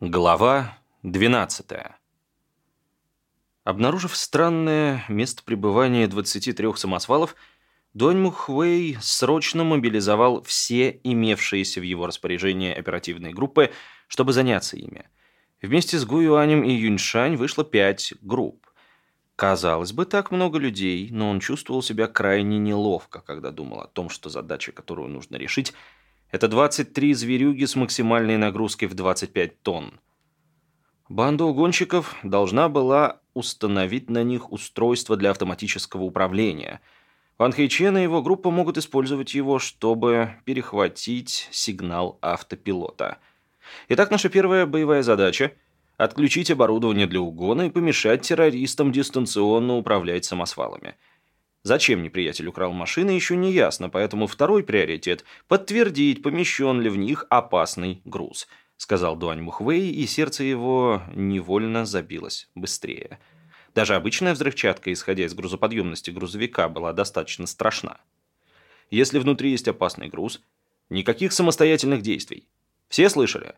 Глава 12. Обнаружив странное место пребывания 23 самосвалов, Донь Мухвей срочно мобилизовал все имевшиеся в его распоряжении оперативные группы, чтобы заняться ими. Вместе с Гуюанем и Юньшань вышло пять групп. Казалось бы, так много людей, но он чувствовал себя крайне неловко, когда думал о том, что задача, которую нужно решить – это 23 зверюги с максимальной нагрузкой в 25 тонн. Банда угонщиков должна была установить на них устройство для автоматического управления. Ван Хэйчен и его группа могут использовать его, чтобы перехватить сигнал автопилота. Итак, наша первая боевая задача – отключить оборудование для угона и помешать террористам дистанционно управлять самосвалами – Зачем неприятель украл машины, еще не ясно, поэтому второй приоритет – подтвердить, помещен ли в них опасный груз, сказал Дуань Мухвей, и сердце его невольно забилось быстрее. Даже обычная взрывчатка, исходя из грузоподъемности грузовика, была достаточно страшна. Если внутри есть опасный груз, никаких самостоятельных действий. Все слышали?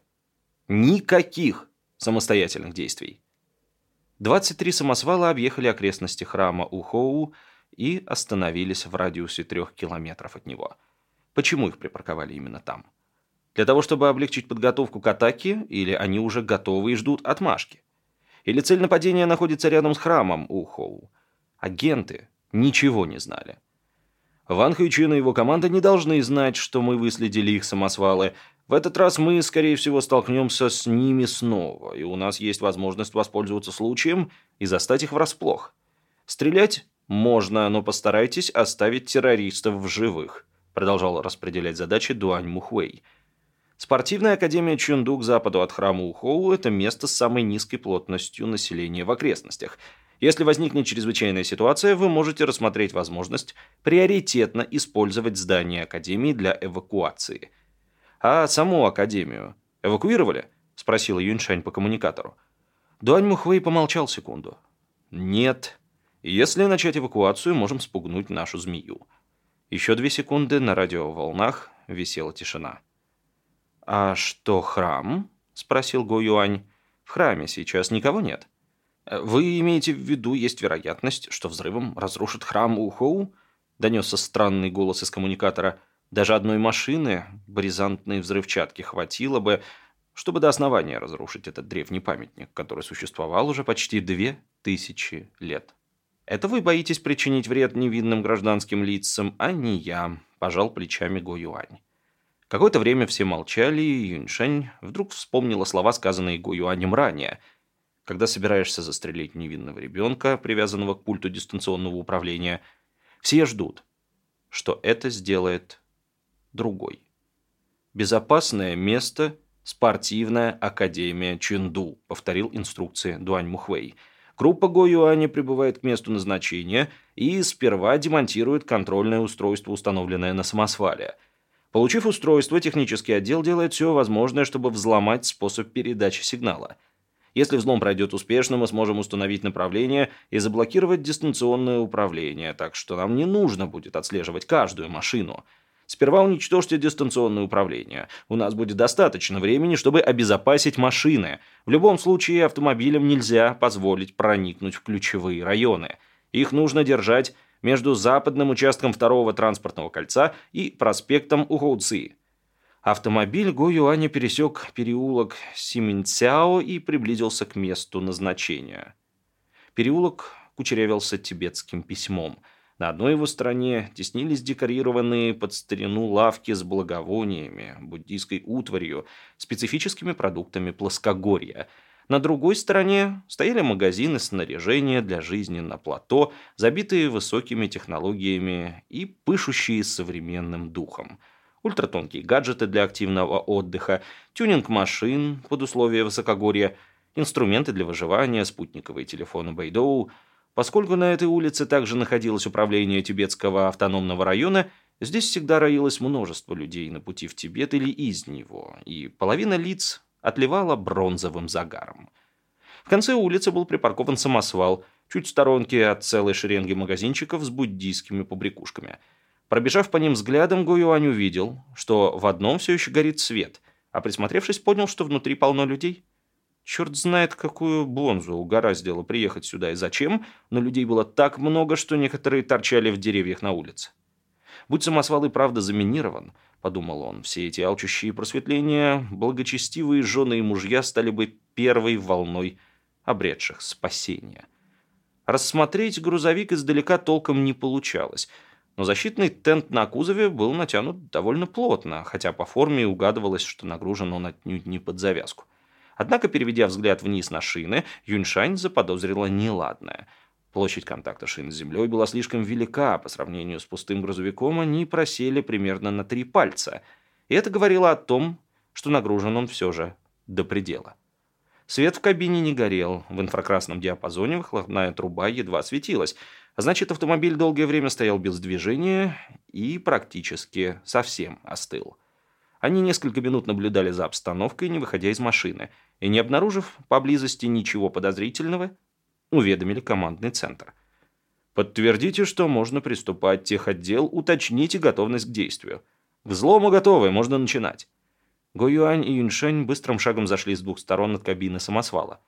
Никаких самостоятельных действий. 23 самосвала объехали окрестности храма Ухоу, и остановились в радиусе трех километров от него. Почему их припарковали именно там? Для того, чтобы облегчить подготовку к атаке, или они уже готовы и ждут отмашки? Или цель нападения находится рядом с храмом Ухоу? Агенты ничего не знали. Ван Хуйчин и его команда не должны знать, что мы выследили их самосвалы. В этот раз мы, скорее всего, столкнемся с ними снова, и у нас есть возможность воспользоваться случаем и застать их врасплох. Стрелять «Можно, но постарайтесь оставить террористов в живых», продолжал распределять задачи Дуань Мухвей. Спортивная академия Чунду к западу от храма Ухоу – это место с самой низкой плотностью населения в окрестностях. Если возникнет чрезвычайная ситуация, вы можете рассмотреть возможность приоритетно использовать здание академии для эвакуации. «А саму академию эвакуировали?» – спросил Юньшань по коммуникатору. Дуань Мухвей помолчал секунду. «Нет», если начать эвакуацию, можем спугнуть нашу змею. Еще две секунды на радиоволнах висела тишина. «А что, храм?» – спросил Го Юань. «В храме сейчас никого нет». «Вы имеете в виду, есть вероятность, что взрывом разрушит храм Ухоу?» – донесся странный голос из коммуникатора. «Даже одной машины, бризантной взрывчатки, хватило бы, чтобы до основания разрушить этот древний памятник, который существовал уже почти две тысячи лет». Это вы боитесь причинить вред невинным гражданским лицам, а не я», – пожал плечами Го Юань. Какое-то время все молчали, и Юньшень вдруг вспомнила слова, сказанные Го Юанем ранее. Когда собираешься застрелить невинного ребенка, привязанного к пульту дистанционного управления, все ждут, что это сделает другой. «Безопасное место – спортивная академия Чэнду», – повторил инструкции Дуань Мухвей – Группа Го-Юаня прибывает к месту назначения и сперва демонтирует контрольное устройство, установленное на самосвале. Получив устройство, технический отдел делает все возможное, чтобы взломать способ передачи сигнала. Если взлом пройдет успешно, мы сможем установить направление и заблокировать дистанционное управление, так что нам не нужно будет отслеживать каждую машину – Сперва уничтожьте дистанционное управление. У нас будет достаточно времени, чтобы обезопасить машины. В любом случае автомобилям нельзя позволить проникнуть в ключевые районы. Их нужно держать между западным участком второго транспортного кольца и проспектом Ухоуци. Автомобиль Го Юаня пересек переулок Сименцяо и приблизился к месту назначения. Переулок кучерявился тибетским письмом – на одной его стороне теснились декорированные под старину лавки с благовониями, буддийской утварью, специфическими продуктами плоскогорья. На другой стороне стояли магазины снаряжения для жизни на плато, забитые высокими технологиями и пышущие современным духом. Ультратонкие гаджеты для активного отдыха, тюнинг машин под условия высокогорья, инструменты для выживания, спутниковые телефоны Бэйдоу – Поскольку на этой улице также находилось управление Тибетского автономного района, здесь всегда роилось множество людей на пути в Тибет или из него, и половина лиц отливала бронзовым загаром. В конце улицы был припаркован самосвал, чуть в сторонке от целой шеренги магазинчиков с буддийскими побрякушками. Пробежав по ним взглядом, Гуюань увидел, что в одном все еще горит свет, а присмотревшись, понял, что внутри полно людей. Черт знает, какую бонзу угораздило приехать сюда и зачем, но людей было так много, что некоторые торчали в деревьях на улице. Будь самосвал и правда заминирован, подумал он, все эти алчущие просветления, благочестивые жены и мужья стали бы первой волной обретших спасения. Рассмотреть грузовик издалека толком не получалось, но защитный тент на кузове был натянут довольно плотно, хотя по форме угадывалось, что нагружен он отнюдь не под завязку. Однако, переведя взгляд вниз на шины, Юньшань заподозрила неладное. Площадь контакта шин с землей была слишком велика, по сравнению с пустым грузовиком они просели примерно на три пальца. И это говорило о том, что нагружен он все же до предела. Свет в кабине не горел, в инфракрасном диапазоне выхлопная труба едва светилась, а значит, автомобиль долгое время стоял без движения и практически совсем остыл. Они несколько минут наблюдали за обстановкой, не выходя из машины, и, не обнаружив поблизости ничего подозрительного, уведомили командный центр. «Подтвердите, что можно приступать техотдел, уточните готовность к действию. Взлому готовы, можно начинать». Го Юань и Юньшень быстрым шагом зашли с двух сторон от кабины самосвала.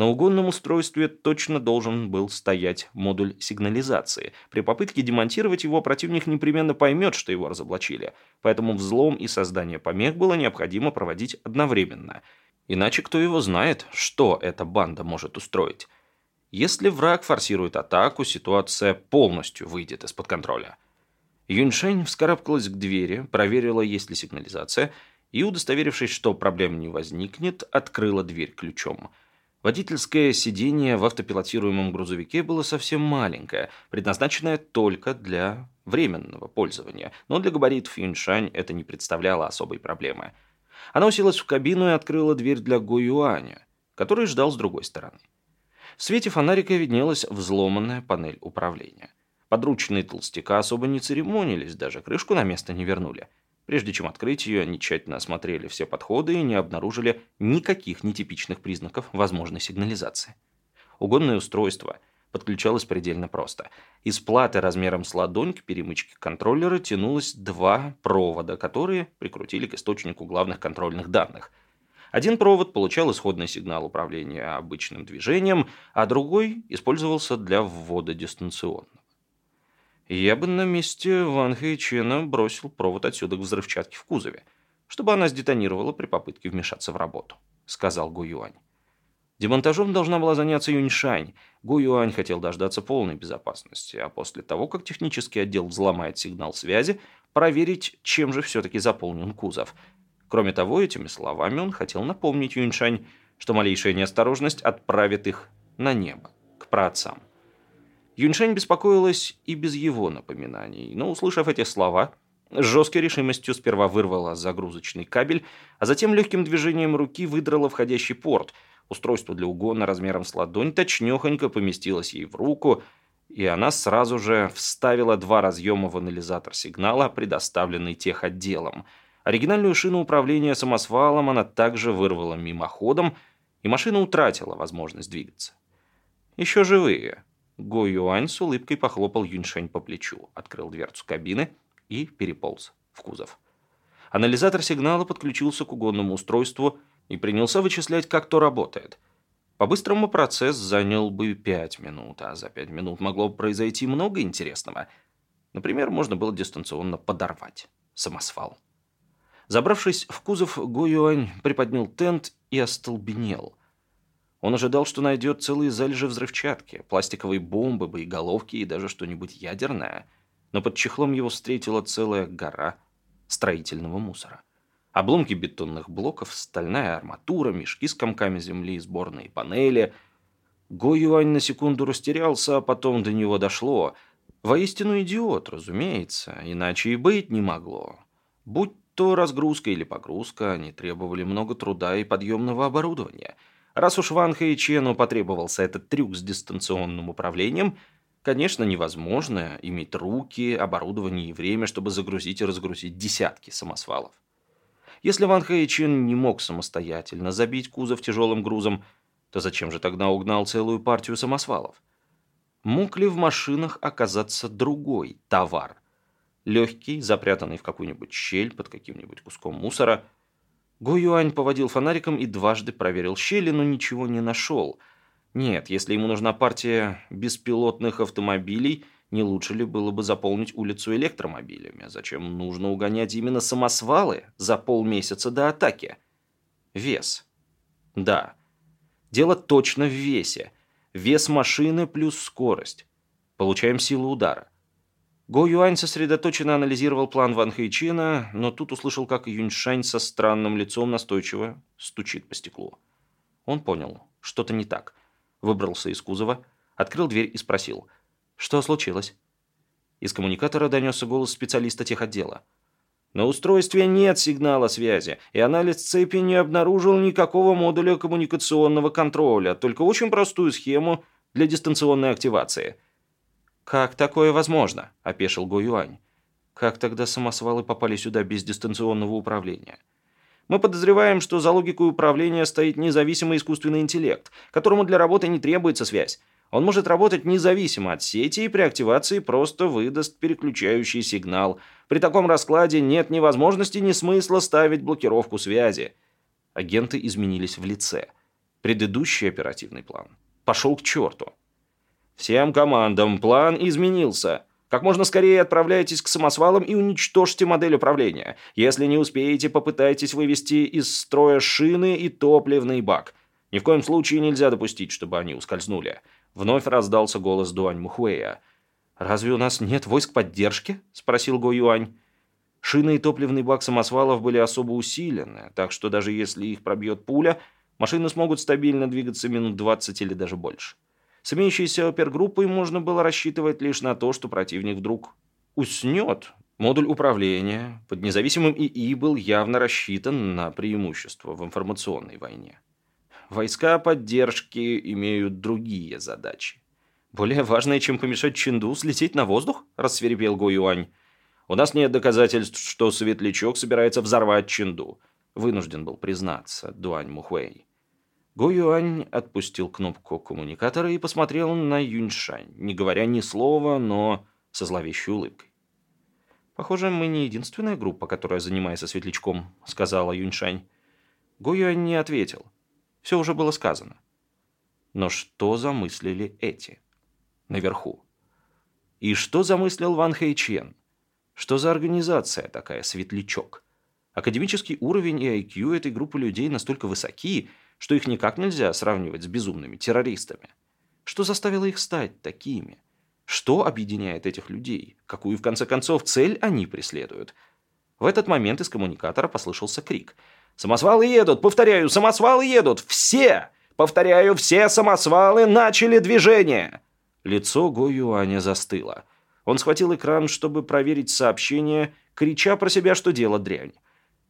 На угонном устройстве точно должен был стоять модуль сигнализации. При попытке демонтировать его противник непременно поймет, что его разоблачили. Поэтому взлом и создание помех было необходимо проводить одновременно. Иначе кто его знает, что эта банда может устроить. Если враг форсирует атаку, ситуация полностью выйдет из-под контроля. Юньшень вскарабкалась к двери, проверила, есть ли сигнализация – и, удостоверившись, что проблем не возникнет, открыла дверь ключом. Водительское сиденье в автопилотируемом грузовике было совсем маленькое, предназначенное только для временного пользования, но для габаритов Юньшань это не представляло особой проблемы. Она уселась в кабину и открыла дверь для Го который ждал с другой стороны. В свете фонарика виднелась взломанная панель управления. Подручные толстяка особо не церемонились, даже крышку на место не вернули – Прежде чем открыть ее, они тщательно осмотрели все подходы и не обнаружили никаких нетипичных признаков возможной сигнализации. Угонное устройство подключалось предельно просто. Из платы размером с ладонь к перемычке контроллера тянулось два провода, которые прикрутили к источнику главных контрольных данных. Один провод получал исходный сигнал управления обычным движением, а другой использовался для ввода дистанционно. Я бы на месте Ван Хэйчена бросил провод отсюда к взрывчатке в кузове, чтобы она сдетонировала при попытке вмешаться в работу», — сказал Гу Юань. Демонтажом должна была заняться Юньшань. Гу Юань хотел дождаться полной безопасности, а после того, как технический отдел взломает сигнал связи, проверить, чем же все-таки заполнен кузов. Кроме того, этими словами он хотел напомнить Юньшань, что малейшая неосторожность отправит их на небо, к праотцам. Юньшень беспокоилась и без его напоминаний, но, услышав эти слова, с жесткой решимостью сперва вырвала загрузочный кабель, а затем легким движением руки выдрала входящий порт. Устройство для угона размером с ладонь точнехонько поместилось ей в руку, и она сразу же вставила два разъема в анализатор сигнала, предоставленный техотделом. Оригинальную шину управления самосвалом она также вырвала мимоходом, и машина утратила возможность двигаться. «Еще живые», Го Юань с улыбкой похлопал Юньшень по плечу, открыл дверцу кабины и переполз в кузов. Анализатор сигнала подключился к угонному устройству и принялся вычислять, как то работает. По-быстрому процесс занял бы пять минут, а за пять минут могло произойти много интересного. Например, можно было дистанционно подорвать самосвал. Забравшись в кузов, Го Юань приподнял тент и остолбенел – он ожидал, что найдет целые залежи взрывчатки, пластиковые бомбы, боеголовки и даже что-нибудь ядерное. Но под чехлом его встретила целая гора строительного мусора. Обломки бетонных блоков, стальная арматура, мешки с комками земли, сборные панели. Го Юань на секунду растерялся, а потом до него дошло. Воистину идиот, разумеется, иначе и быть не могло. Будь то разгрузка или погрузка, они требовали много труда и подъемного оборудования – Раз уж Ван Хэйчену потребовался этот трюк с дистанционным управлением, конечно, невозможно иметь руки, оборудование и время, чтобы загрузить и разгрузить десятки самосвалов. Если Ван Хэйчен не мог самостоятельно забить кузов тяжелым грузом, то зачем же тогда угнал целую партию самосвалов? Мог ли в машинах оказаться другой товар? Легкий, запрятанный в какую-нибудь щель под каким-нибудь куском мусора – Го Юань поводил фонариком и дважды проверил щели, но ничего не нашел. Нет, если ему нужна партия беспилотных автомобилей, не лучше ли было бы заполнить улицу электромобилями? Зачем нужно угонять именно самосвалы за полмесяца до атаки? Вес. Да. Дело точно в весе. Вес машины плюс скорость. Получаем силу удара. Го Юань сосредоточенно анализировал план Ван Хэйчина, но тут услышал, как Юньшань со странным лицом настойчиво стучит по стеклу. Он понял, что-то не так. Выбрался из кузова, открыл дверь и спросил, что случилось? Из коммуникатора донесся голос специалиста техотдела. На устройстве нет сигнала связи, и анализ цепи не обнаружил никакого модуля коммуникационного контроля, только очень простую схему для дистанционной активации – «Как такое возможно?» – опешил Го Юань. «Как тогда самосвалы попали сюда без дистанционного управления?» Мы подозреваем, что за логикой управления стоит независимый искусственный интеллект, которому для работы не требуется связь. Он может работать независимо от сети и при активации просто выдаст переключающий сигнал. При таком раскладе нет ни возможности, ни смысла ставить блокировку связи. Агенты изменились в лице. Предыдущий оперативный план пошел к черту. «Всем командам, план изменился. Как можно скорее отправляйтесь к самосвалам и уничтожьте модель управления. Если не успеете, попытайтесь вывести из строя шины и топливный бак. Ни в коем случае нельзя допустить, чтобы они ускользнули». Вновь раздался голос Дуань Мухуэя. «Разве у нас нет войск поддержки?» – спросил Го Юань. Шины и топливный бак самосвалов были особо усилены, так что даже если их пробьет пуля, машины смогут стабильно двигаться минут 20 или даже больше. С имеющейся опергруппой можно было рассчитывать лишь на то, что противник вдруг уснет. Модуль управления под независимым ИИ был явно рассчитан на преимущество в информационной войне. Войска поддержки имеют другие задачи. Более важные, чем помешать Чинду слететь на воздух, рассверепел Го Юань. У нас нет доказательств, что Светлячок собирается взорвать Чинду. Вынужден был признаться Дуань Мухуэй. Го Юань отпустил кнопку коммуникатора и посмотрел на Юньшань, не говоря ни слова, но со зловещей улыбкой. «Похоже, мы не единственная группа, которая занимается светлячком», — сказала Юньшань. Го Юань не ответил. Все уже было сказано. Но что замыслили эти? Наверху. И что замыслил Ван Хэйчен? Что за организация такая «Светлячок»? Академический уровень и IQ этой группы людей настолько высоки, что их никак нельзя сравнивать с безумными террористами. Что заставило их стать такими? Что объединяет этих людей? Какую, в конце концов, цель они преследуют? В этот момент из коммуникатора послышался крик. «Самосвалы едут! Повторяю, самосвалы едут! Все! Повторяю, все самосвалы начали движение!» Лицо Го Юаня застыло. Он схватил экран, чтобы проверить сообщение, крича про себя, что дело дрянь.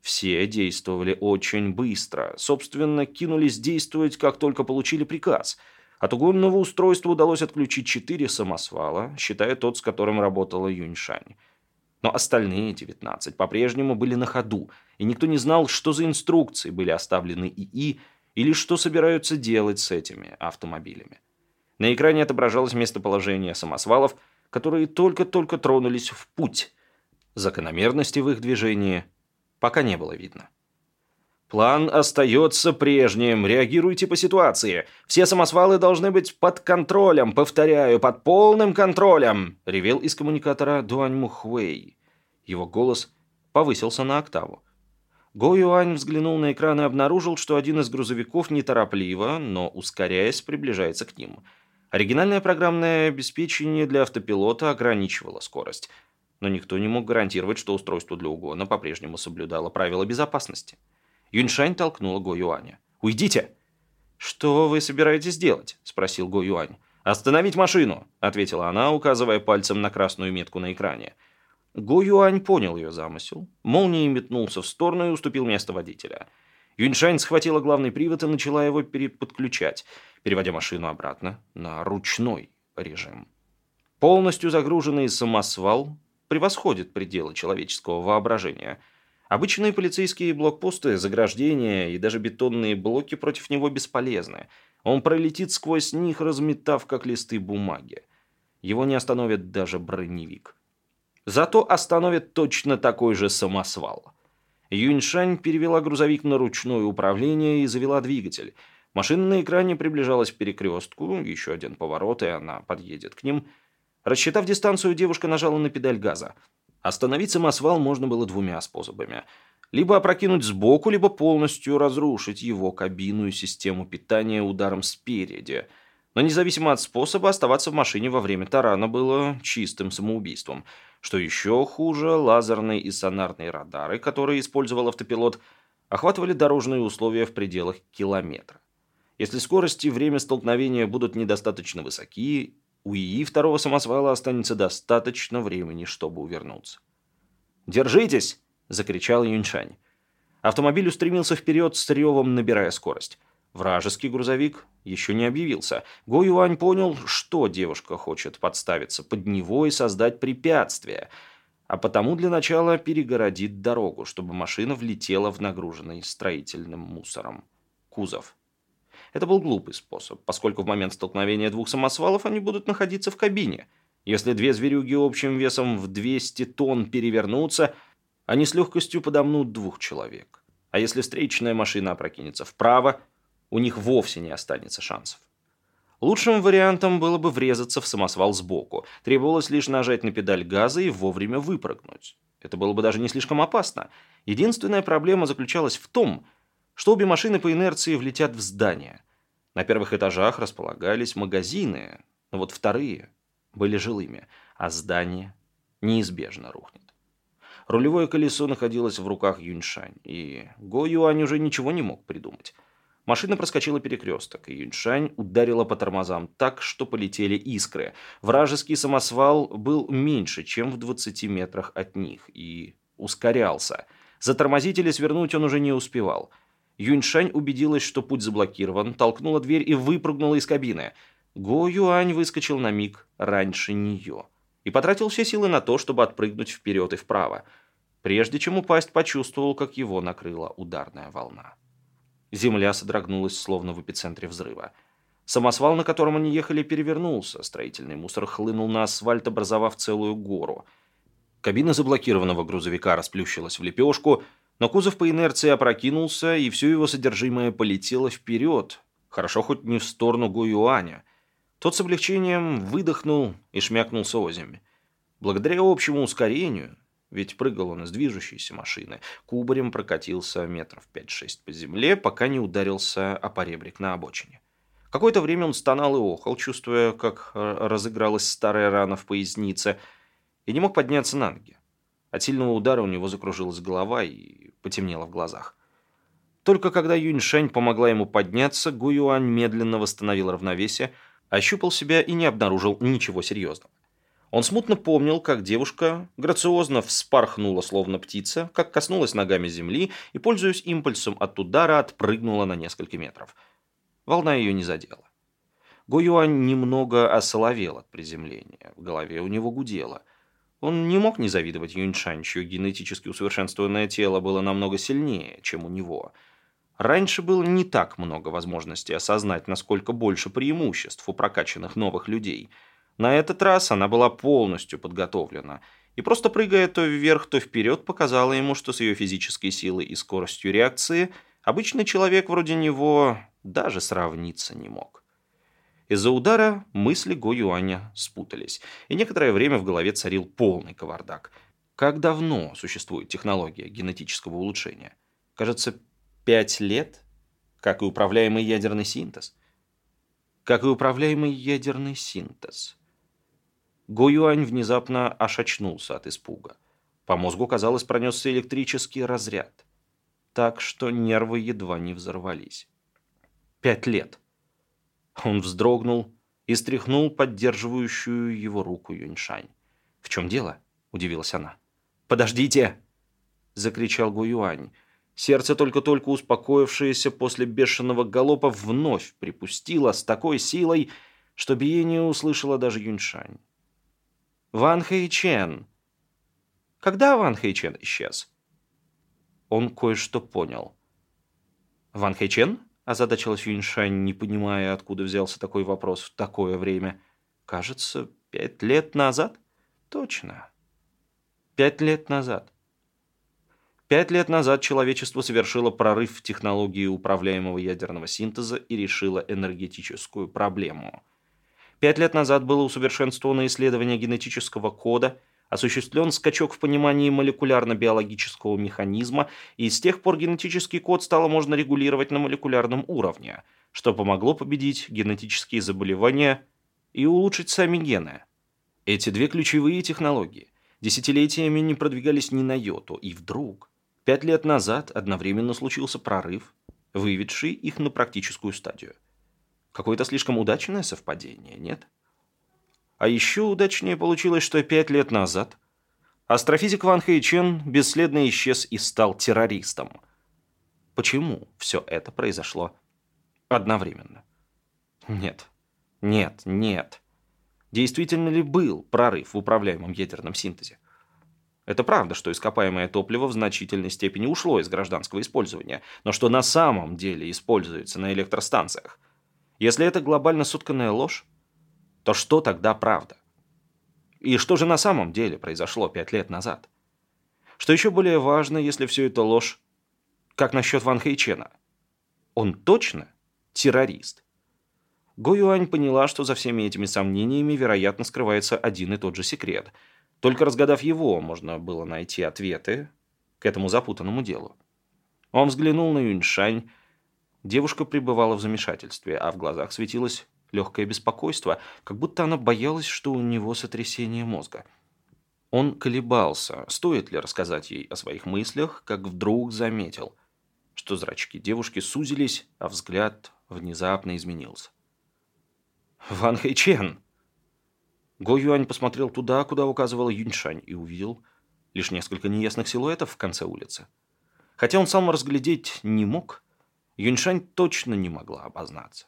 Все действовали очень быстро. Собственно, кинулись действовать, как только получили приказ. От угонного устройства удалось отключить четыре самосвала, считая тот, с которым работала Юньшань. Но остальные 19 по-прежнему были на ходу, и никто не знал, что за инструкции были оставлены ИИ или что собираются делать с этими автомобилями. На экране отображалось местоположение самосвалов, которые только-только тронулись в путь. Закономерности в их движении пока не было видно. «План остается прежним. Реагируйте по ситуации. Все самосвалы должны быть под контролем. Повторяю, под полным контролем!» — ревел из коммуникатора Дуань Мухуэй. Его голос повысился на октаву. Го Юань взглянул на экран и обнаружил, что один из грузовиков неторопливо, но ускоряясь, приближается к ним. Оригинальное программное обеспечение для автопилота ограничивало скорость — но никто не мог гарантировать, что устройство для угона по-прежнему соблюдало правила безопасности. Юньшань толкнула Го Юаня. «Уйдите!» «Что вы собираетесь делать?» – спросил Го Юань. «Остановить машину!» – ответила она, указывая пальцем на красную метку на экране. Го Юань понял ее замысел, молнией метнулся в сторону и уступил место водителя. Юньшань схватила главный привод и начала его переподключать, переводя машину обратно на ручной режим. Полностью загруженный самосвал превосходит пределы человеческого воображения. Обычные полицейские блокпосты, заграждения и даже бетонные блоки против него бесполезны. Он пролетит сквозь них, разметав, как листы бумаги. Его не остановит даже броневик. Зато остановит точно такой же самосвал. Юньшань перевела грузовик на ручное управление и завела двигатель. Машина на экране приближалась к перекрестку, еще один поворот, и она подъедет к ним. Рассчитав дистанцию, девушка нажала на педаль газа. Остановить самосвал можно было двумя способами. Либо опрокинуть сбоку, либо полностью разрушить его кабину и систему питания ударом спереди. Но независимо от способа, оставаться в машине во время тарана было чистым самоубийством. Что еще хуже, лазерные и сонарные радары, которые использовал автопилот, охватывали дорожные условия в пределах километра. Если скорость и время столкновения будут недостаточно высоки, у ИИ второго самосвала останется достаточно времени, чтобы увернуться. «Держитесь!» – закричал Юньшань. Автомобиль устремился вперед с ревом, набирая скорость. Вражеский грузовик еще не объявился. Го Юань понял, что девушка хочет подставиться под него и создать препятствие, а потому для начала перегородит дорогу, чтобы машина влетела в нагруженный строительным мусором кузов. Это был глупый способ, поскольку в момент столкновения двух самосвалов они будут находиться в кабине. Если две зверюги общим весом в 200 тонн перевернутся, они с легкостью подомнут двух человек. А если встречная машина опрокинется вправо, у них вовсе не останется шансов. Лучшим вариантом было бы врезаться в самосвал сбоку. Требовалось лишь нажать на педаль газа и вовремя выпрыгнуть. Это было бы даже не слишком опасно. Единственная проблема заключалась в том, что обе машины по инерции влетят в здание. На первых этажах располагались магазины, но вот вторые были жилыми, а здание неизбежно рухнет. Рулевое колесо находилось в руках Юньшань, и Го Юань уже ничего не мог придумать. Машина проскочила перекресток, и Юньшань ударила по тормозам так, что полетели искры. Вражеский самосвал был меньше, чем в 20 метрах от них, и ускорялся. Затормозить или свернуть он уже не успевал – Юньшань убедилась, что путь заблокирован, толкнула дверь и выпрыгнула из кабины. Го Юань выскочил на миг раньше нее и потратил все силы на то, чтобы отпрыгнуть вперед и вправо. Прежде чем упасть, почувствовал, как его накрыла ударная волна. Земля содрогнулась, словно в эпицентре взрыва. Самосвал, на котором они ехали, перевернулся. Строительный мусор хлынул на асфальт, образовав целую гору. Кабина заблокированного грузовика расплющилась в лепешку – но кузов по инерции опрокинулся, и все его содержимое полетело вперед. Хорошо хоть не в сторону Гуюаня. Тот с облегчением выдохнул и шмякнулся озимь. Благодаря общему ускорению, ведь прыгал он из движущейся машины, кубарем прокатился метров 5-6 по земле, пока не ударился о поребрик на обочине. Какое-то время он стонал и охал, чувствуя, как разыгралась старая рана в пояснице, и не мог подняться на ноги. От сильного удара у него закружилась голова и потемнело в глазах. Только когда Юньшень помогла ему подняться, Гуюань медленно восстановил равновесие, ощупал себя и не обнаружил ничего серьезного. Он смутно помнил, как девушка грациозно вспорхнула, словно птица, как коснулась ногами земли и, пользуясь импульсом от удара, отпрыгнула на несколько метров. Волна ее не задела. Гуюань немного осоловел от приземления. В голове у него гудело. Он не мог не завидовать Юньшань, чье генетически усовершенствованное тело было намного сильнее, чем у него. Раньше было не так много возможностей осознать, насколько больше преимуществ у прокачанных новых людей. На этот раз она была полностью подготовлена, и просто прыгая то вверх, то вперед, показала ему, что с ее физической силой и скоростью реакции обычный человек вроде него даже сравниться не мог. Из-за удара мысли Го Юаня спутались, и некоторое время в голове царил полный кавардак. Как давно существует технология генетического улучшения? Кажется, пять лет? Как и управляемый ядерный синтез? Как и управляемый ядерный синтез. Го Юань внезапно аж очнулся от испуга. По мозгу, казалось, пронесся электрический разряд. Так что нервы едва не взорвались. Пять лет. Он вздрогнул и стряхнул поддерживающую его руку Юньшань. «В чем дело?» – удивилась она. «Подождите!» – закричал Гуюань. Сердце, только-только успокоившееся после бешеного галопа, вновь припустило с такой силой, что биение услышала даже Юньшань. «Ван Хэйчен!» «Когда Ван Хэйчен исчез?» Он кое-что понял. «Ван Хэйчен?» Озадачилась Юньшань, не понимая, откуда взялся такой вопрос в такое время. «Кажется, пять лет назад?» «Точно. Пять лет назад». Пять лет назад человечество совершило прорыв в технологии управляемого ядерного синтеза и решило энергетическую проблему. Пять лет назад было усовершенствовано исследование генетического кода, осуществлен скачок в понимании молекулярно-биологического механизма, и с тех пор генетический код стало можно регулировать на молекулярном уровне, что помогло победить генетические заболевания и улучшить сами гены. Эти две ключевые технологии десятилетиями не продвигались ни на йоту, и вдруг Пять лет назад одновременно случился прорыв, выведший их на практическую стадию. Какое-то слишком удачное совпадение, нет? А еще удачнее получилось, что пять лет назад астрофизик Ван Хэйчен бесследно исчез и стал террористом. Почему все это произошло одновременно? Нет, нет, нет. Действительно ли был прорыв в управляемом ядерном синтезе? Это правда, что ископаемое топливо в значительной степени ушло из гражданского использования, но что на самом деле используется на электростанциях? Если это глобально сотканная ложь, то что тогда правда? И что же на самом деле произошло пять лет назад? Что еще более важно, если все это ложь, как насчет Ван Хэйчена? Он точно террорист? Го Юань поняла, что за всеми этими сомнениями, вероятно, скрывается один и тот же секрет – только разгадав его, можно было найти ответы к этому запутанному делу. Он взглянул на Юньшань. Девушка пребывала в замешательстве, а в глазах светилось легкое беспокойство, как будто она боялась, что у него сотрясение мозга. Он колебался, стоит ли рассказать ей о своих мыслях, как вдруг заметил, что зрачки девушки сузились, а взгляд внезапно изменился. «Ван Хэйчен!» Го Юань посмотрел туда, куда указывал Юньшань, и увидел лишь несколько неясных силуэтов в конце улицы. Хотя он сам разглядеть не мог, Юньшань точно не могла обознаться.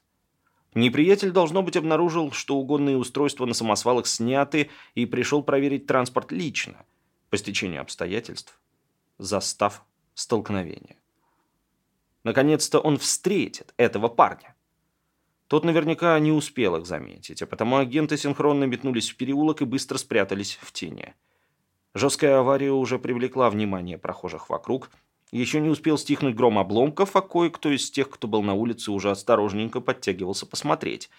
Неприятель, должно быть, обнаружил, что угонные устройства на самосвалах сняты и пришел проверить транспорт лично, по стечению обстоятельств, застав столкновение. Наконец-то он встретит этого парня. Тот наверняка не успел их заметить, а потому агенты синхронно метнулись в переулок и быстро спрятались в тени. Жесткая авария уже привлекла внимание прохожих вокруг. Еще не успел стихнуть гром обломков, а кое-кто из тех, кто был на улице, уже осторожненько подтягивался посмотреть.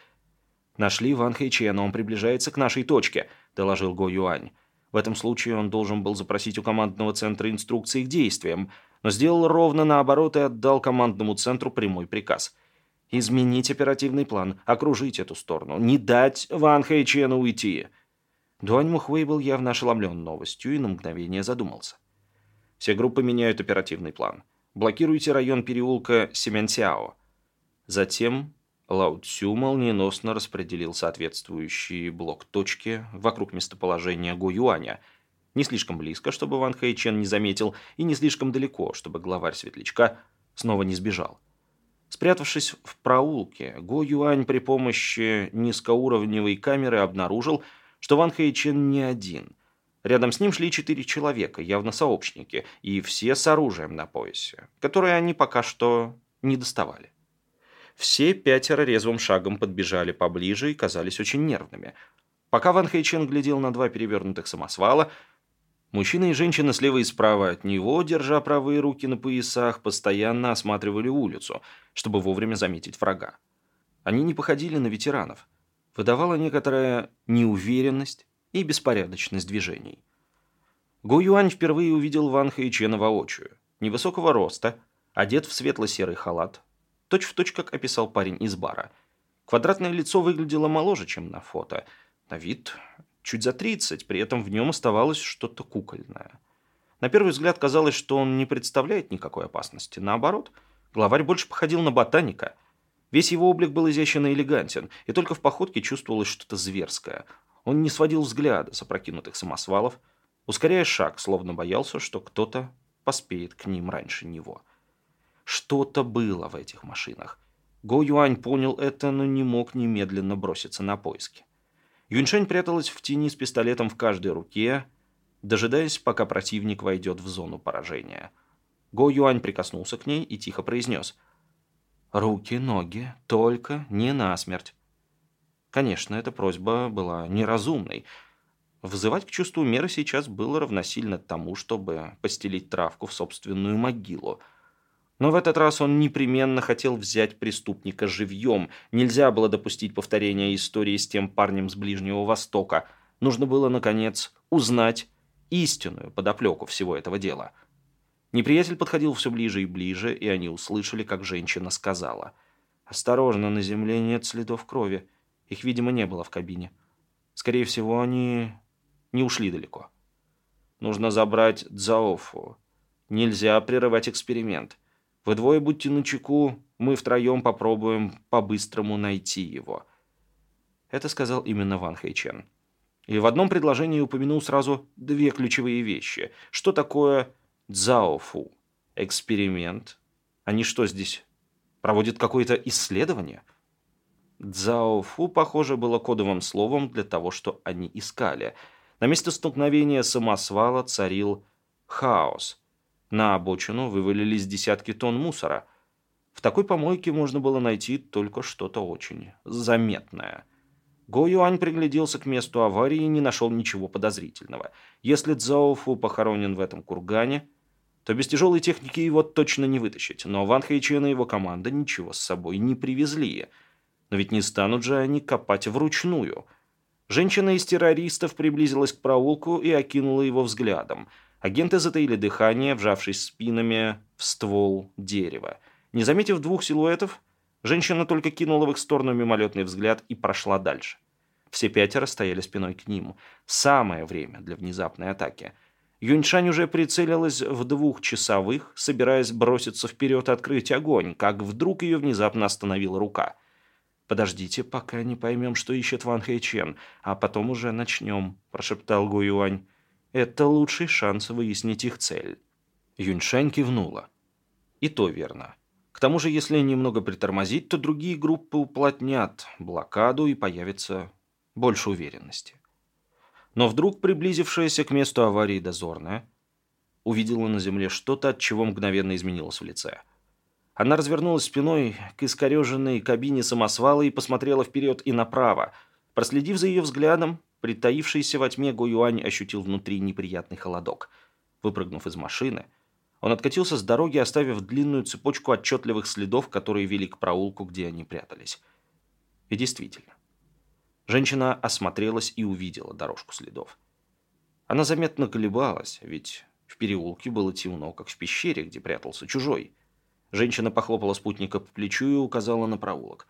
«Нашли Ван Хэйчена, он приближается к нашей точке», – доложил Го Юань. В этом случае он должен был запросить у командного центра инструкции к действиям, но сделал ровно наоборот и отдал командному центру прямой приказ – Изменить оперативный план, окружить эту сторону, не дать Ван Хэйчену уйти. Дуань Мухвей был явно ошеломлен новостью и на мгновение задумался. Все группы меняют оперативный план. Блокируйте район переулка Семенсяо. Затем Лао Цю молниеносно распределил соответствующие блок-точки вокруг местоположения Го Юаня. Не слишком близко, чтобы Ван Хэйчен не заметил, и не слишком далеко, чтобы главарь Светлячка снова не сбежал. Спрятавшись в проулке, Го Юань при помощи низкоуровневой камеры обнаружил, что Ван Хэйчен не один. Рядом с ним шли четыре человека, явно сообщники, и все с оружием на поясе, которое они пока что не доставали. Все пятеро резвым шагом подбежали поближе и казались очень нервными. Пока Ван Хэйчен глядел на два перевернутых самосвала, Мужчина и женщина слева и справа от него, держа правые руки на поясах, постоянно осматривали улицу, чтобы вовремя заметить врага. Они не походили на ветеранов. Выдавала некоторая неуверенность и беспорядочность движений. Го Юань впервые увидел Ван Хэйчена воочию. Невысокого роста, одет в светло-серый халат, точь-в-точь, точь, как описал парень из бара. Квадратное лицо выглядело моложе, чем на фото. На вид чуть за 30, при этом в нем оставалось что-то кукольное. На первый взгляд казалось, что он не представляет никакой опасности. Наоборот, главарь больше походил на ботаника. Весь его облик был изящен и элегантен, и только в походке чувствовалось что-то зверское. Он не сводил взгляда с опрокинутых самосвалов, ускоряя шаг, словно боялся, что кто-то поспеет к ним раньше него. Что-то было в этих машинах. Го Юань понял это, но не мог немедленно броситься на поиски. Юньшень пряталась в тени с пистолетом в каждой руке, дожидаясь, пока противник войдет в зону поражения. Го Юань прикоснулся к ней и тихо произнес «Руки, ноги, только не насмерть». Конечно, эта просьба была неразумной. Вызывать к чувству меры сейчас было равносильно тому, чтобы постелить травку в собственную могилу. Но в этот раз он непременно хотел взять преступника живьем. Нельзя было допустить повторения истории с тем парнем с Ближнего Востока. Нужно было, наконец, узнать истинную подоплеку всего этого дела. Неприятель подходил все ближе и ближе, и они услышали, как женщина сказала. «Осторожно, на земле нет следов крови. Их, видимо, не было в кабине. Скорее всего, они не ушли далеко. Нужно забрать Дзаофу. Нельзя прерывать эксперимент. Вы двое будьте начеку, мы втроем попробуем по-быстрому найти его». Это сказал именно Ван Хэйчен. И в одном предложении упомянул сразу две ключевые вещи. Что такое Дзаофу? Эксперимент. Они что здесь, проводят какое-то исследование? Дзаофу, похоже, было кодовым словом для того, что они искали – на месте столкновения самосвала царил хаос. На обочину вывалились десятки тонн мусора. В такой помойке можно было найти только что-то очень заметное. Го Юань пригляделся к месту аварии и не нашел ничего подозрительного. Если Цзаофу похоронен в этом кургане, то без тяжелой техники его точно не вытащить. Но Ван Хэйчен и его команда ничего с собой не привезли. Но ведь не станут же они копать вручную – Женщина из террористов приблизилась к проулку и окинула его взглядом. Агенты затаили дыхание, вжавшись спинами в ствол дерева. Не заметив двух силуэтов, женщина только кинула в их сторону мимолетный взгляд и прошла дальше. Все пятеро стояли спиной к ним. Самое время для внезапной атаки. Юньшань уже прицелилась в двухчасовых, собираясь броситься вперед и открыть огонь, как вдруг ее внезапно остановила рука – «Подождите, пока не поймем, что ищет Ван Хэйчен, а потом уже начнем», – прошептал Гу Юань. «Это лучший шанс выяснить их цель». Юньшань кивнула. «И то верно. К тому же, если немного притормозить, то другие группы уплотнят блокаду и появится больше уверенности». Но вдруг приблизившаяся к месту аварии дозорная увидела на земле что-то, от чего мгновенно изменилось в лице – она развернулась спиной к искореженной кабине самосвала и посмотрела вперед и направо. Проследив за ее взглядом, притаившийся во тьме Гуюань ощутил внутри неприятный холодок. Выпрыгнув из машины, он откатился с дороги, оставив длинную цепочку отчетливых следов, которые вели к проулку, где они прятались. И действительно, женщина осмотрелась и увидела дорожку следов. Она заметно колебалась, ведь в переулке было темно, как в пещере, где прятался чужой. Женщина похлопала спутника по плечу и указала на проулок.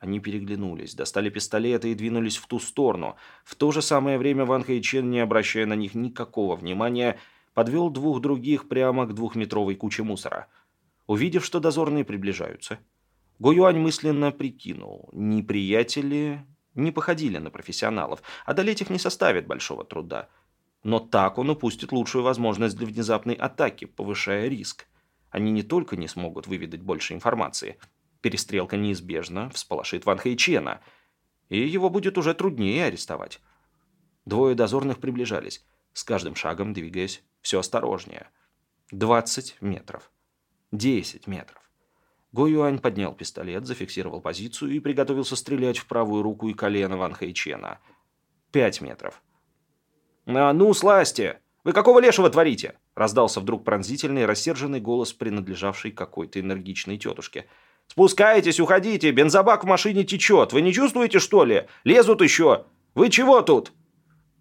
Они переглянулись, достали пистолеты и двинулись в ту сторону. В то же самое время Ван Хэйчен, не обращая на них никакого внимания, подвел двух других прямо к двухметровой куче мусора. Увидев, что дозорные приближаются, Го Юань мысленно прикинул, неприятели не походили на профессионалов, одолеть их не составит большого труда. Но так он упустит лучшую возможность для внезапной атаки, повышая риск. Они не только не смогут выведать больше информации. Перестрелка неизбежно всполошит Ван Хэйчена, и его будет уже труднее арестовать. Двое дозорных приближались, с каждым шагом двигаясь все осторожнее. 20 метров. 10 метров. Го Юань поднял пистолет, зафиксировал позицию и приготовился стрелять в правую руку и колено Ван Хэйчена. Пять метров. «А ну, сласти! Вы какого лешего творите?» Раздался вдруг пронзительный, рассерженный голос, принадлежавший какой-то энергичной тетушке. «Спускайтесь, уходите! Бензобак в машине течет! Вы не чувствуете, что ли? Лезут еще! Вы чего тут?»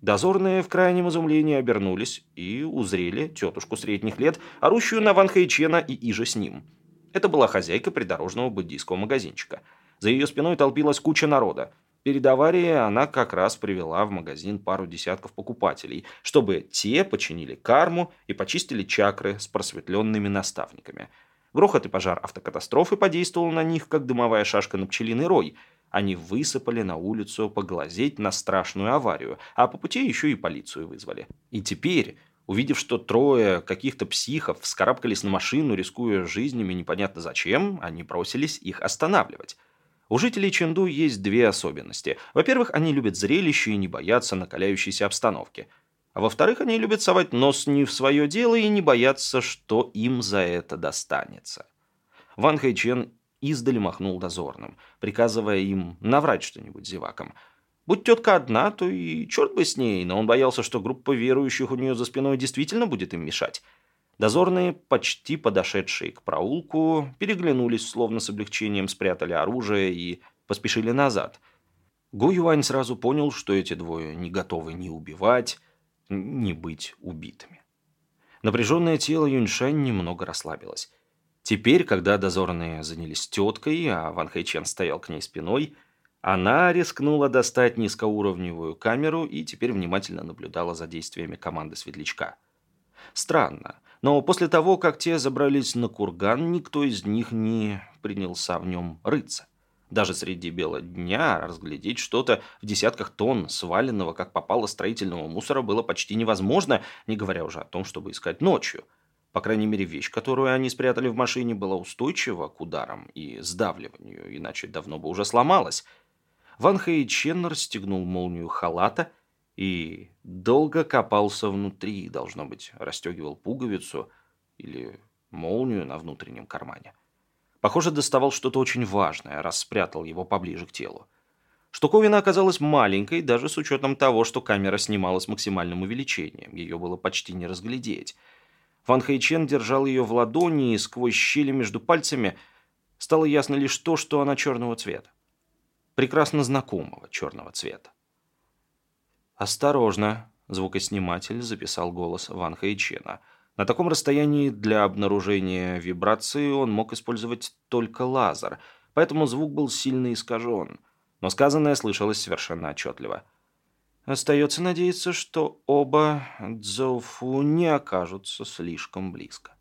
Дозорные в крайнем изумлении обернулись и узрели тетушку средних лет, орущую на Ван Хэйчена и иже с ним. Это была хозяйка придорожного буддийского магазинчика. За ее спиной толпилась куча народа. Перед аварией она как раз привела в магазин пару десятков покупателей, чтобы те починили карму и почистили чакры с просветленными наставниками. Грохот и пожар автокатастрофы подействовал на них, как дымовая шашка на пчелиный рой. Они высыпали на улицу поглазеть на страшную аварию, а по пути еще и полицию вызвали. И теперь, увидев, что трое каких-то психов вскарабкались на машину, рискуя жизнями непонятно зачем, они бросились их останавливать. У жителей Ченду есть две особенности. Во-первых, они любят зрелище и не боятся накаляющейся обстановки. А во-вторых, они любят совать нос не в свое дело и не бояться, что им за это достанется. Ван Хэйчен издали махнул дозорным, приказывая им наврать что-нибудь зевакам. Будь тетка одна, то и черт бы с ней, но он боялся, что группа верующих у нее за спиной действительно будет им мешать. Дозорные, почти подошедшие к проулку, переглянулись, словно с облегчением спрятали оружие и поспешили назад. Гу Юань сразу понял, что эти двое не готовы ни убивать, ни быть убитыми. Напряженное тело Юньшань немного расслабилось. Теперь, когда дозорные занялись теткой, а Ван Хэйчен стоял к ней спиной – она рискнула достать низкоуровневую камеру и теперь внимательно наблюдала за действиями команды Светлячка. Странно, но после того, как те забрались на курган, никто из них не принялся в нем рыться. Даже среди бела дня разглядеть что-то в десятках тонн сваленного, как попало, строительного мусора было почти невозможно, не говоря уже о том, чтобы искать ночью. По крайней мере, вещь, которую они спрятали в машине, была устойчива к ударам и сдавливанию, иначе давно бы уже сломалась – Ван Хэйчен расстегнул молнию халата и долго копался внутри, должно быть, расстегивал пуговицу или молнию на внутреннем кармане. Похоже, доставал что-то очень важное, раз спрятал его поближе к телу. Штуковина оказалась маленькой, даже с учетом того, что камера снимала с максимальным увеличением. Ее было почти не разглядеть. Ван Хэйчен держал ее в ладони, и сквозь щели между пальцами стало ясно лишь то, что она черного цвета прекрасно знакомого черного цвета. «Осторожно!» – звукосниматель записал голос Ван Хэйчена. На таком расстоянии для обнаружения вибрации он мог использовать только лазер, поэтому звук был сильно искажен, но сказанное слышалось совершенно отчетливо. Остается надеяться, что оба Цзоуфу не окажутся слишком близко.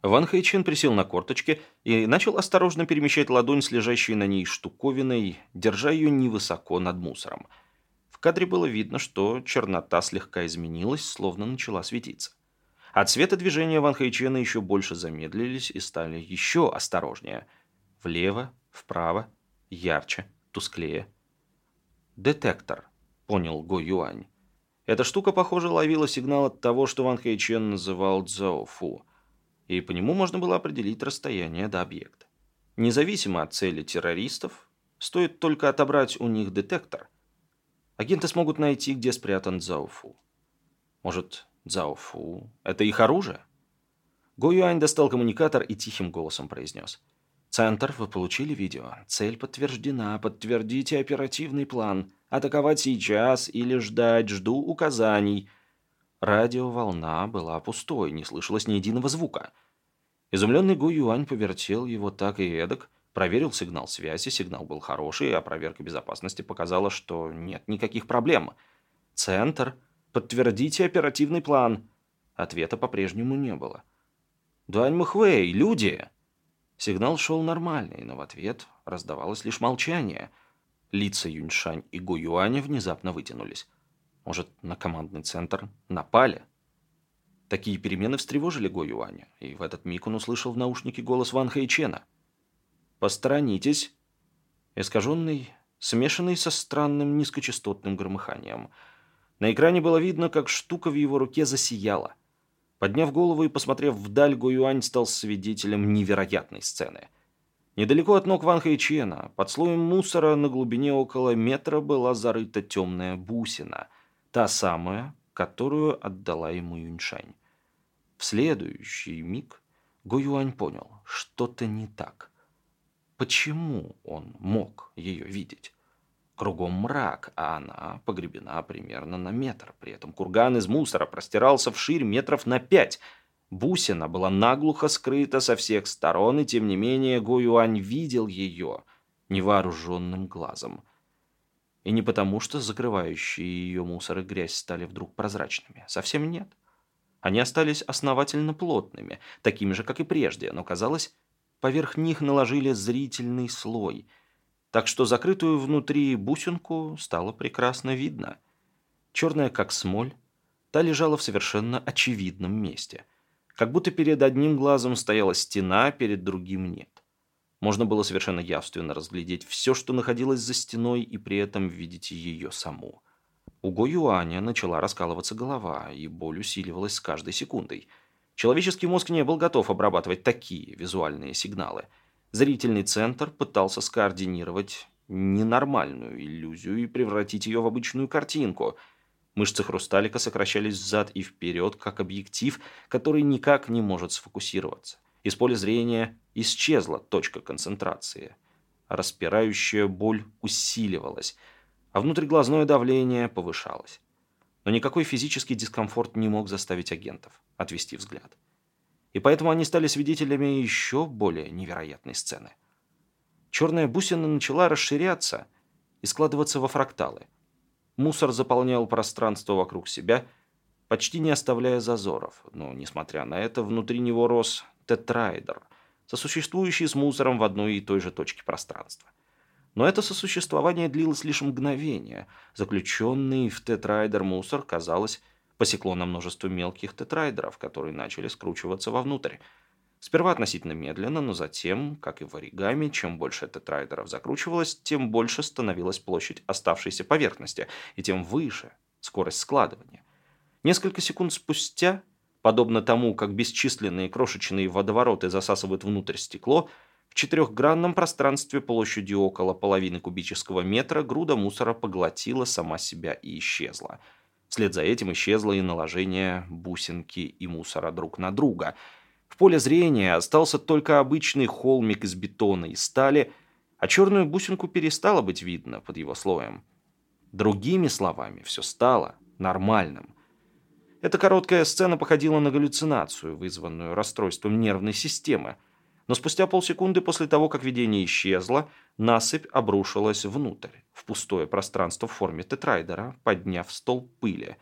Ван Хэйчен присел на корточки и начал осторожно перемещать ладонь с лежащей на ней штуковиной, держа ее невысоко над мусором. В кадре было видно, что чернота слегка изменилась, словно начала светиться. От света движения Ван Хэйчена еще больше замедлились и стали еще осторожнее. Влево, вправо, ярче, тусклее. «Детектор», — понял Го Юань. Эта штука, похоже, ловила сигнал от того, что Ван Хэйчен называл Цзоуфу и по нему можно было определить расстояние до объекта. Независимо от цели террористов, стоит только отобрать у них детектор, агенты смогут найти, где спрятан Цзаофу. Может, Цзаофу – это их оружие? Го Юань достал коммуникатор и тихим голосом произнес. «Центр, вы получили видео. Цель подтверждена. Подтвердите оперативный план. Атаковать сейчас или ждать. Жду указаний. Радиоволна была пустой, не слышалось ни единого звука. Изумленный Гу Юань повертел его так и эдак, проверил сигнал связи, сигнал был хороший, а проверка безопасности показала, что нет никаких проблем. «Центр, подтвердите оперативный план». Ответа по-прежнему не было. «Дуань Мухвей, люди!» Сигнал шел нормальный, но в ответ раздавалось лишь молчание. Лица Юньшань и Гу Юаня внезапно вытянулись. Может, на командный центр напали? Такие перемены встревожили Го Юаня, и в этот миг он услышал в наушнике голос Ван Хэйчена. «Посторонитесь!» Искаженный, смешанный со странным низкочастотным громыханием. На экране было видно, как штука в его руке засияла. Подняв голову и посмотрев вдаль, Го Юань стал свидетелем невероятной сцены. Недалеко от ног Ван Хэйчена, под слоем мусора на глубине около метра была зарыта темная бусина – Та самая, которую отдала ему Юньшань. В следующий миг Го Юань понял, что-то не так. Почему он мог ее видеть? Кругом мрак, а она погребена примерно на метр. При этом курган из мусора простирался вширь метров на пять. Бусина была наглухо скрыта со всех сторон, и тем не менее Го Юань видел ее невооруженным глазом. И не потому, что закрывающие ее мусор и грязь стали вдруг прозрачными. Совсем нет. Они остались основательно плотными, такими же, как и прежде, но, казалось, поверх них наложили зрительный слой, так что закрытую внутри бусинку стало прекрасно видно. Черная, как смоль, та лежала в совершенно очевидном месте. Как будто перед одним глазом стояла стена, перед другим нет. Можно было совершенно явственно разглядеть все, что находилось за стеной, и при этом видеть ее саму. У Го Юаня начала раскалываться голова, и боль усиливалась с каждой секундой. Человеческий мозг не был готов обрабатывать такие визуальные сигналы. Зрительный центр пытался скоординировать ненормальную иллюзию и превратить ее в обычную картинку. Мышцы хрусталика сокращались взад и вперед, как объектив, который никак не может сфокусироваться. Из поля зрения исчезла точка концентрации. Распирающая боль усиливалась, а внутриглазное давление повышалось. Но никакой физический дискомфорт не мог заставить агентов отвести взгляд. И поэтому они стали свидетелями еще более невероятной сцены. Черная бусина начала расширяться и складываться во фракталы. Мусор заполнял пространство вокруг себя, почти не оставляя зазоров. Но, несмотря на это, внутри него рос тетраэдр, сосуществующий с мусором в одной и той же точке пространства. Но это сосуществование длилось лишь мгновение. Заключенный в тетрайдер мусор, казалось, посекло на множество мелких тетрайдеров, которые начали скручиваться вовнутрь. Сперва относительно медленно, но затем, как и в оригами, чем больше тетрайдеров закручивалось, тем больше становилась площадь оставшейся поверхности, и тем выше скорость складывания. Несколько секунд спустя, подобно тому, как бесчисленные крошечные водовороты засасывают внутрь стекло, в четырехгранном пространстве площадью около половины кубического метра груда мусора поглотила сама себя и исчезла. Вслед за этим исчезло и наложение бусинки и мусора друг на друга. В поле зрения остался только обычный холмик из бетона и стали, а черную бусинку перестало быть видно под его слоем. Другими словами, все стало нормальным. Эта короткая сцена походила на галлюцинацию, вызванную расстройством нервной системы – но спустя полсекунды после того, как видение исчезло, насыпь обрушилась внутрь, в пустое пространство в форме тетрайдера, подняв стол пыли.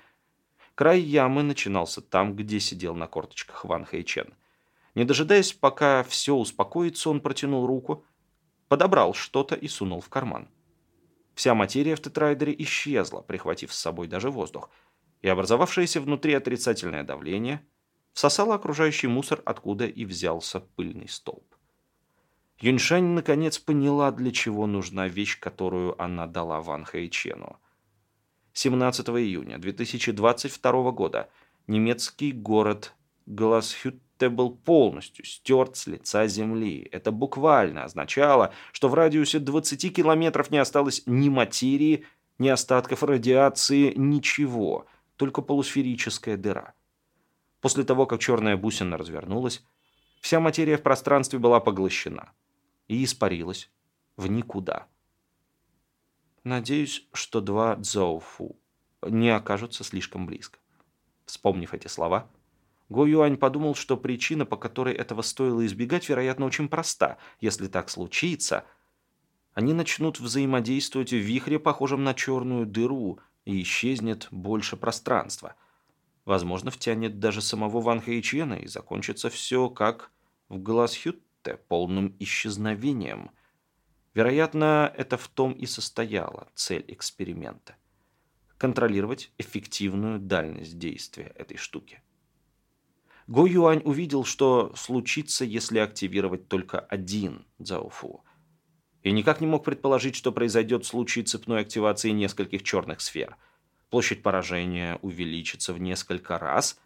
Край ямы начинался там, где сидел на корточках Ван Хэйчен. Не дожидаясь, пока все успокоится, он протянул руку, подобрал что-то и сунул в карман. Вся материя в тетрайдере исчезла, прихватив с собой даже воздух, и образовавшееся внутри отрицательное давление – всосала окружающий мусор, откуда и взялся пыльный столб. Юньшань наконец поняла, для чего нужна вещь, которую она дала Ван Хэйчену. 17 июня 2022 года немецкий город Гласхютте был полностью стерт с лица земли. Это буквально означало, что в радиусе 20 километров не осталось ни материи, ни остатков радиации, ничего, только полусферическая дыра. После того, как черная бусина развернулась, вся материя в пространстве была поглощена и испарилась в никуда. Надеюсь, что два Цзоуфу не окажутся слишком близко. Вспомнив эти слова, Го Юань подумал, что причина, по которой этого стоило избегать, вероятно, очень проста. Если так случится, они начнут взаимодействовать в вихре, похожем на черную дыру, и исчезнет больше пространства – Возможно, втянет даже самого Ван Хэйчена, и закончится все как в Глазхютте, полным исчезновением. Вероятно, это в том и состояла цель эксперимента. Контролировать эффективную дальность действия этой штуки. Го Юань увидел, что случится, если активировать только один Цзаофу. И никак не мог предположить, что произойдет в случае цепной активации нескольких черных сфер – площадь поражения увеличится в несколько раз,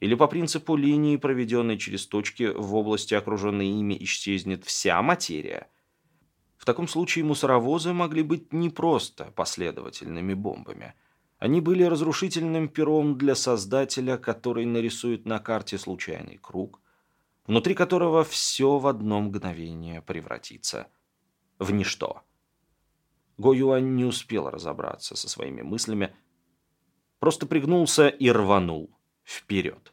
или по принципу линии, проведенной через точки в области, окруженной ими, исчезнет вся материя. В таком случае мусоровозы могли быть не просто последовательными бомбами. Они были разрушительным пером для создателя, который нарисует на карте случайный круг, внутри которого все в одно мгновение превратится в ничто. Го Юань не успел разобраться со своими мыслями, просто пригнулся и рванул вперед.